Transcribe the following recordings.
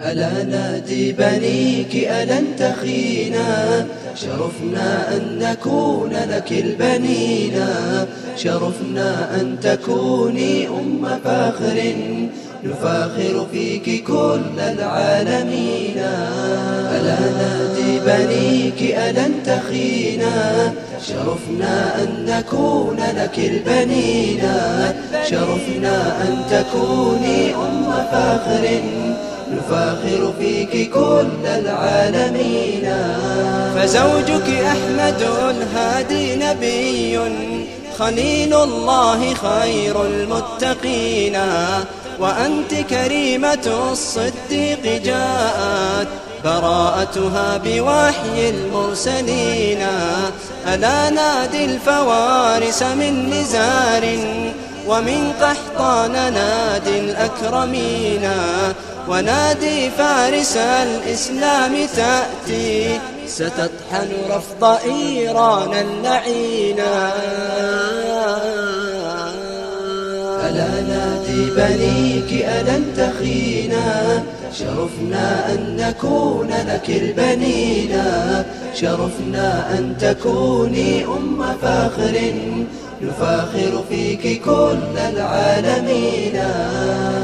ألا نادي بنيك ألن تخينا شرفنا أن نكون لك البنينا شرفنا أن تكوني أم فاخر. نفاخر فيك كل العالمين. ألا نادي بنيك ألن تخينا شرفنا أن نكون لك البنينا شرفنا أن تكوني أم فاخر. نفاخر فيك كل العالمين. فزوجك أحمد الهادي نبي. خليل الله خير المتقين. وأنت كريمة الصديق جاءت براءتها بوحي المرسلين. ألا نادي الفوارس من نزار؟ ومن قحطان نادي الأكرمين ونادي فارس الإسلام تأتي ستطحن رفض إيران اللعينا ألا نادي بنيك ألن تخينا شرفنا أن نكون لك البنينا شرفنا أن تكوني أم فاخر نفاخر فيك كل العالمين.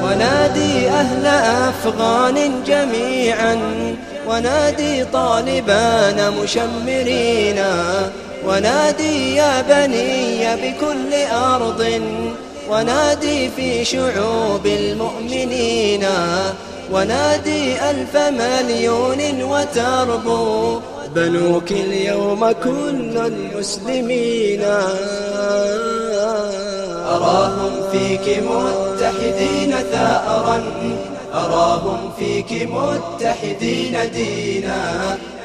ونادي أهل أفغان جميعا ونادي طالبان مشمرين. ونادي يا بني بكل أرض ونادي في شعوب المؤمنين. ونادي ألف مليون وتربو بنوك اليوم كل المسلمين. أراهم فيك متحدين ثأرا أراهم فيك متحدين دينا.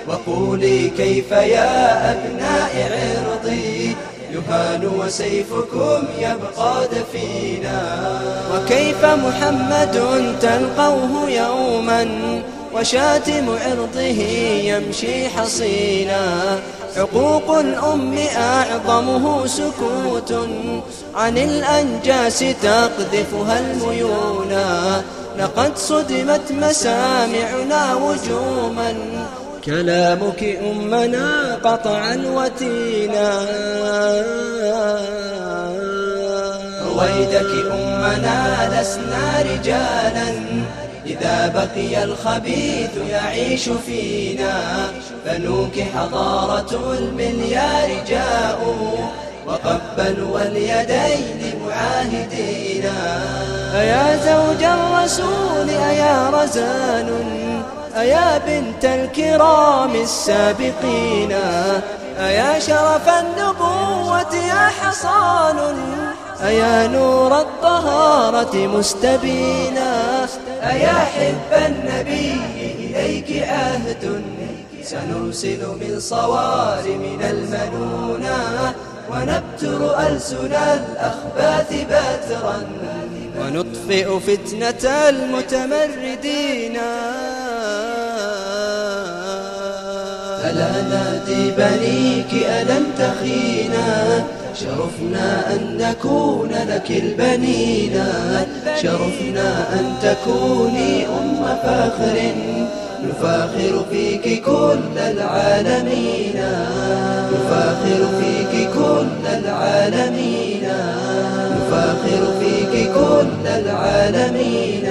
وقولي كيف يا أبناء عرضي يهان وسيفكم يبقى دفينا وكيف محمد تلقوه يوما وشاتم عرضه يمشي حصينا. حقوق الأم أعظمه سكوت عن الأنجاس تقذفها الميونا. لقد صدمت مسامعنا وجوما كلامك أمنا قطعا وتينا. رويدك أمنا لسنا رجالا. إذا بقي الخبيث يعيش فينا. بنوك حضارة المليار جاءوا. وقبلوا اليدين معاهدينا. أيا زوج الرسول أيا رزان. أيا بنت الكرام السابقين أيا شرف النبوة يا حصان أيا نور الطهارة مستبينا أيا حب النبي إليك عهد سنرسل من صوارم المنونة ونبتر ألسن الأخباث بترا ونطفئ فتنة المتمردين. ألا نادي بنيك ألن تخينا شرفنا أن نكون لك البنينا. شرفنا أن تكوني أم فاخر نفاخر فيك كل العالمين. نفاخر فيك كل العالمين. نفاخر فيك كل العالمين.